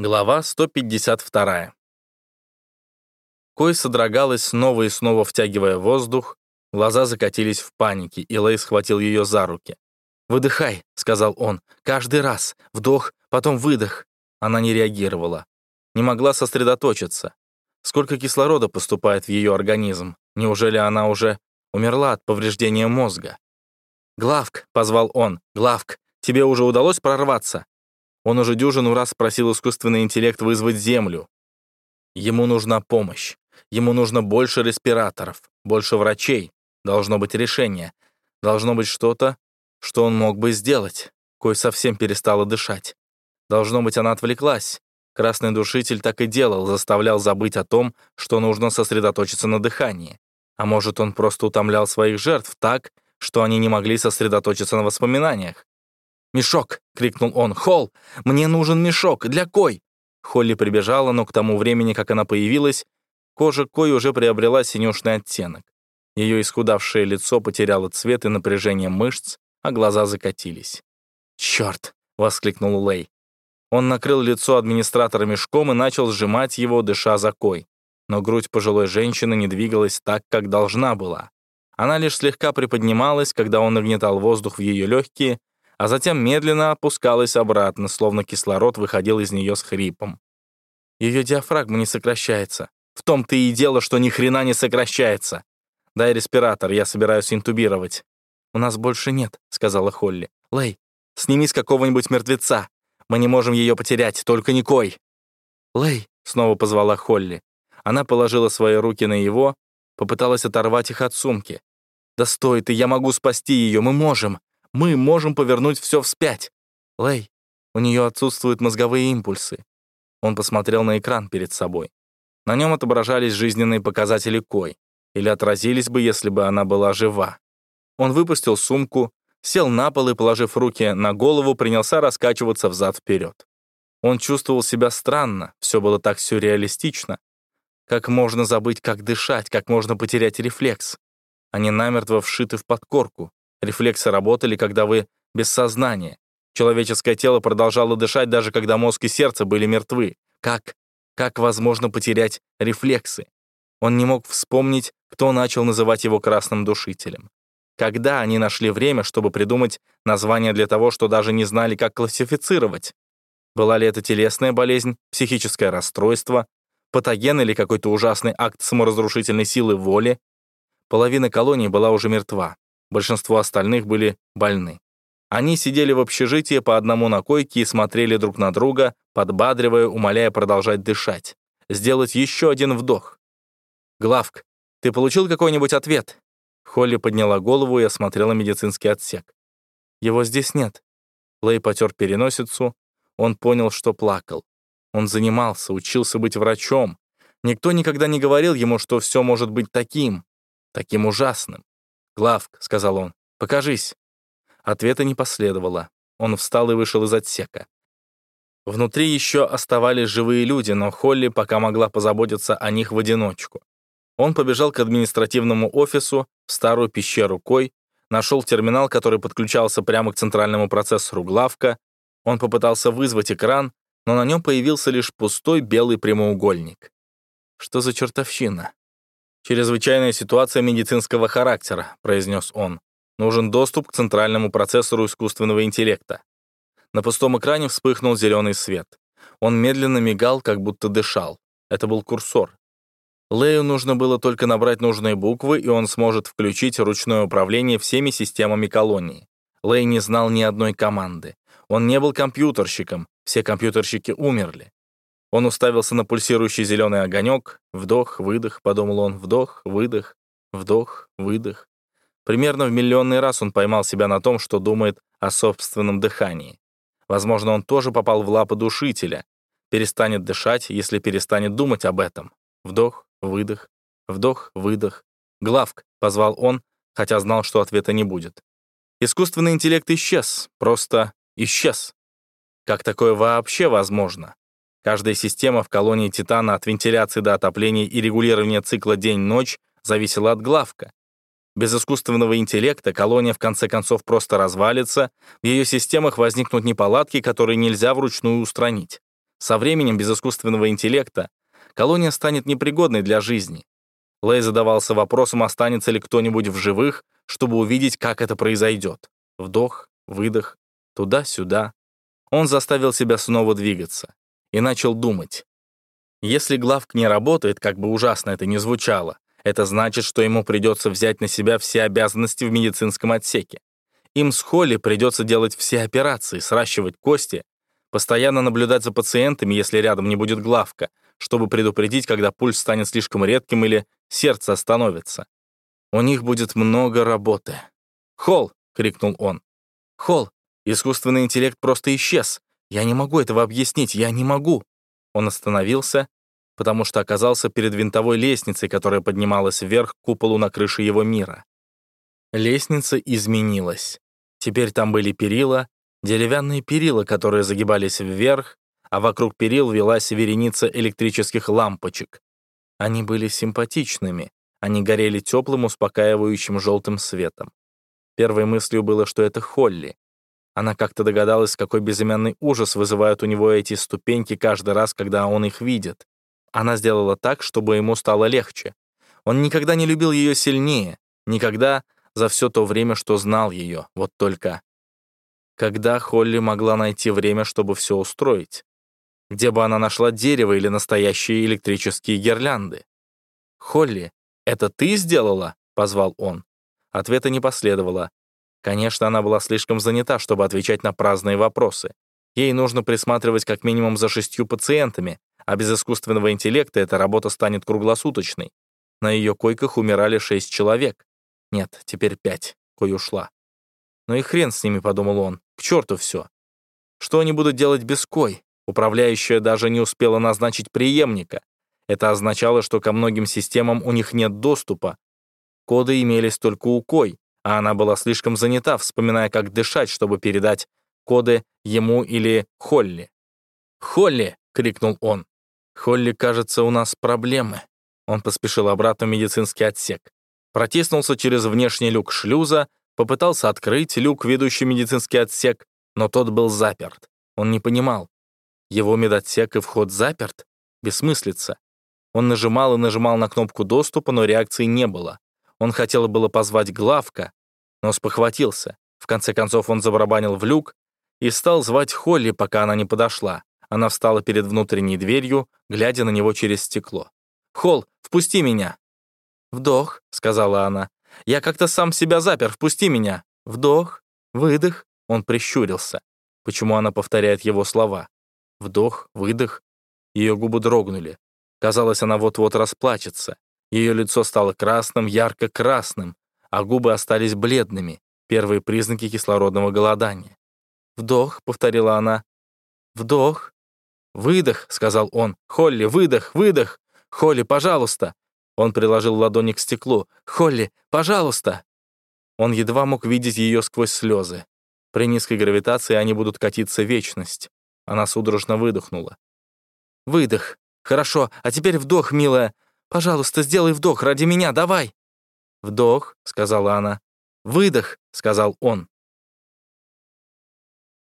Глава 152. Кой содрогалась снова и снова, втягивая воздух. Глаза закатились в панике, и Лэй схватил ее за руки. «Выдыхай», — сказал он, — «каждый раз. Вдох, потом выдох». Она не реагировала. Не могла сосредоточиться. Сколько кислорода поступает в ее организм? Неужели она уже умерла от повреждения мозга? «Главк», — позвал он, — «Главк, тебе уже удалось прорваться?» Он уже дюжину раз просил искусственный интеллект вызвать Землю. Ему нужна помощь. Ему нужно больше респираторов, больше врачей. Должно быть решение. Должно быть что-то, что он мог бы сделать. Кой совсем перестала дышать. Должно быть, она отвлеклась. Красный душитель так и делал, заставлял забыть о том, что нужно сосредоточиться на дыхании. А может, он просто утомлял своих жертв так, что они не могли сосредоточиться на воспоминаниях. «Мешок!» — крикнул он. «Холл! Мне нужен мешок! Для Кой!» Холли прибежала, но к тому времени, как она появилась, кожа Кой уже приобрела синюшный оттенок. Ее исхудавшее лицо потеряло цвет и напряжение мышц, а глаза закатились. «Черт!» — воскликнул Лэй. Он накрыл лицо администратора мешком и начал сжимать его, дыша за Кой. Но грудь пожилой женщины не двигалась так, как должна была. Она лишь слегка приподнималась, когда он нагнетал воздух в ее легкие, а затем медленно опускалась обратно, словно кислород выходил из нее с хрипом. Ее диафрагма не сокращается. В том-то и дело, что ни хрена не сокращается. Дай респиратор, я собираюсь интубировать. У нас больше нет, сказала Холли. Лэй, сними с какого-нибудь мертвеца. Мы не можем ее потерять, только не Кой. Лэй, снова позвала Холли. Она положила свои руки на его, попыталась оторвать их от сумки. «Да стой ты, я могу спасти ее, мы можем!» Мы можем повернуть все вспять. Лэй, у нее отсутствуют мозговые импульсы. Он посмотрел на экран перед собой. На нем отображались жизненные показатели Кой, или отразились бы, если бы она была жива. Он выпустил сумку, сел на пол и, положив руки на голову, принялся раскачиваться взад-вперед. Он чувствовал себя странно, все было так сюрреалистично. Как можно забыть, как дышать, как можно потерять рефлекс? Они намертво вшиты в подкорку. Рефлексы работали, когда вы без сознания. Человеческое тело продолжало дышать, даже когда мозг и сердце были мертвы. Как? Как возможно потерять рефлексы? Он не мог вспомнить, кто начал называть его красным душителем. Когда они нашли время, чтобы придумать название для того, что даже не знали, как классифицировать? Была ли это телесная болезнь, психическое расстройство, патоген или какой-то ужасный акт саморазрушительной силы воли? Половина колонии была уже мертва. Большинство остальных были больны. Они сидели в общежитии по одному на койке и смотрели друг на друга, подбадривая, умоляя продолжать дышать. Сделать еще один вдох. «Главк, ты получил какой-нибудь ответ?» Холли подняла голову и осмотрела медицинский отсек. «Его здесь нет». Лэй потер переносицу. Он понял, что плакал. Он занимался, учился быть врачом. Никто никогда не говорил ему, что все может быть таким, таким ужасным. «Главк», — сказал он, — «покажись». Ответа не последовало. Он встал и вышел из отсека. Внутри еще оставались живые люди, но Холли пока могла позаботиться о них в одиночку. Он побежал к административному офису, в старую пещеру Кой, нашел терминал, который подключался прямо к центральному процессору главка. Он попытался вызвать экран, но на нем появился лишь пустой белый прямоугольник. Что за чертовщина? «Чрезвычайная ситуация медицинского характера», — произнес он. «Нужен доступ к центральному процессору искусственного интеллекта». На пустом экране вспыхнул зеленый свет. Он медленно мигал, как будто дышал. Это был курсор. Лею нужно было только набрать нужные буквы, и он сможет включить ручное управление всеми системами колонии. Лей не знал ни одной команды. Он не был компьютерщиком, все компьютерщики умерли. Он уставился на пульсирующий зеленый огонек. Вдох, выдох, подумал он, вдох, выдох, вдох, выдох. Примерно в миллионный раз он поймал себя на том, что думает о собственном дыхании. Возможно, он тоже попал в лапы душителя. Перестанет дышать, если перестанет думать об этом. Вдох, выдох, вдох, выдох. «Главк», — позвал он, хотя знал, что ответа не будет. Искусственный интеллект исчез, просто исчез. Как такое вообще возможно? Каждая система в колонии Титана от вентиляции до отопления и регулирования цикла день-ночь зависела от главка. Без искусственного интеллекта колония в конце концов просто развалится, в ее системах возникнут неполадки, которые нельзя вручную устранить. Со временем, без искусственного интеллекта, колония станет непригодной для жизни. Лэй задавался вопросом, останется ли кто-нибудь в живых, чтобы увидеть, как это произойдет. Вдох, выдох, туда-сюда. Он заставил себя снова двигаться и начал думать. Если главк не работает, как бы ужасно это ни звучало, это значит, что ему придется взять на себя все обязанности в медицинском отсеке. Им с Холли придется делать все операции, сращивать кости, постоянно наблюдать за пациентами, если рядом не будет главка, чтобы предупредить, когда пульс станет слишком редким или сердце остановится. У них будет много работы. «Холл!» — крикнул он. «Холл! Искусственный интеллект просто исчез. Я не могу этого объяснить, я не могу!» Он остановился, потому что оказался перед винтовой лестницей, которая поднималась вверх к куполу на крыше его мира. Лестница изменилась. Теперь там были перила, деревянные перила, которые загибались вверх, а вокруг перил велась вереница электрических лампочек. Они были симпатичными, они горели теплым, успокаивающим желтым светом. Первой мыслью было, что это Холли. Она как-то догадалась, какой безымянный ужас вызывают у него эти ступеньки каждый раз, когда он их видит. Она сделала так, чтобы ему стало легче. Он никогда не любил ее сильнее, никогда за все то время, что знал ее, вот только. Когда Холли могла найти время, чтобы все устроить? Где бы она нашла дерево или настоящие электрические гирлянды? «Холли, это ты сделала?» — позвал он. Ответа не последовало. Конечно, она была слишком занята, чтобы отвечать на праздные вопросы. Ей нужно присматривать как минимум за шестью пациентами, а без искусственного интеллекта эта работа станет круглосуточной. На ее койках умирали шесть человек. Нет, теперь пять. Кой ушла. Ну и хрен с ними, подумал он. К черту все. Что они будут делать без Кой? Управляющая даже не успела назначить преемника. Это означало, что ко многим системам у них нет доступа. Коды имелись только у Кой, а она была слишком занята, вспоминая, как дышать, чтобы передать коды ему или Холли. «Холли!» — крикнул он. «Холли, кажется, у нас проблемы». Он поспешил обратно в медицинский отсек. Протиснулся через внешний люк шлюза, попытался открыть люк, ведущий в медицинский отсек, но тот был заперт. Он не понимал, его медотсек и вход заперт? Бессмыслица. Он нажимал и нажимал на кнопку доступа, но реакции не было. Он хотел было позвать главка, но спохватился. В конце концов он забарабанил в люк и стал звать Холли, пока она не подошла. Она встала перед внутренней дверью, глядя на него через стекло. «Холл, впусти меня!» «Вдох», — сказала она. «Я как-то сам себя запер, впусти меня!» «Вдох, выдох», — он прищурился. Почему она повторяет его слова? Вдох, выдох. Ее губы дрогнули. Казалось, она вот-вот расплачется. Ее лицо стало красным, ярко-красным, а губы остались бледными, первые признаки кислородного голодания. «Вдох», — повторила она. «Вдох». «Выдох», — сказал он. «Холли, выдох, выдох! Холли, пожалуйста!» Он приложил ладони к стеклу. «Холли, пожалуйста!» Он едва мог видеть ее сквозь слезы. При низкой гравитации они будут катиться вечность. Она судорожно выдохнула. «Выдох. Хорошо, а теперь вдох, милая. Пожалуйста, сделай вдох ради меня, давай!» «Вдох», — сказала она. «Выдох», — сказал он.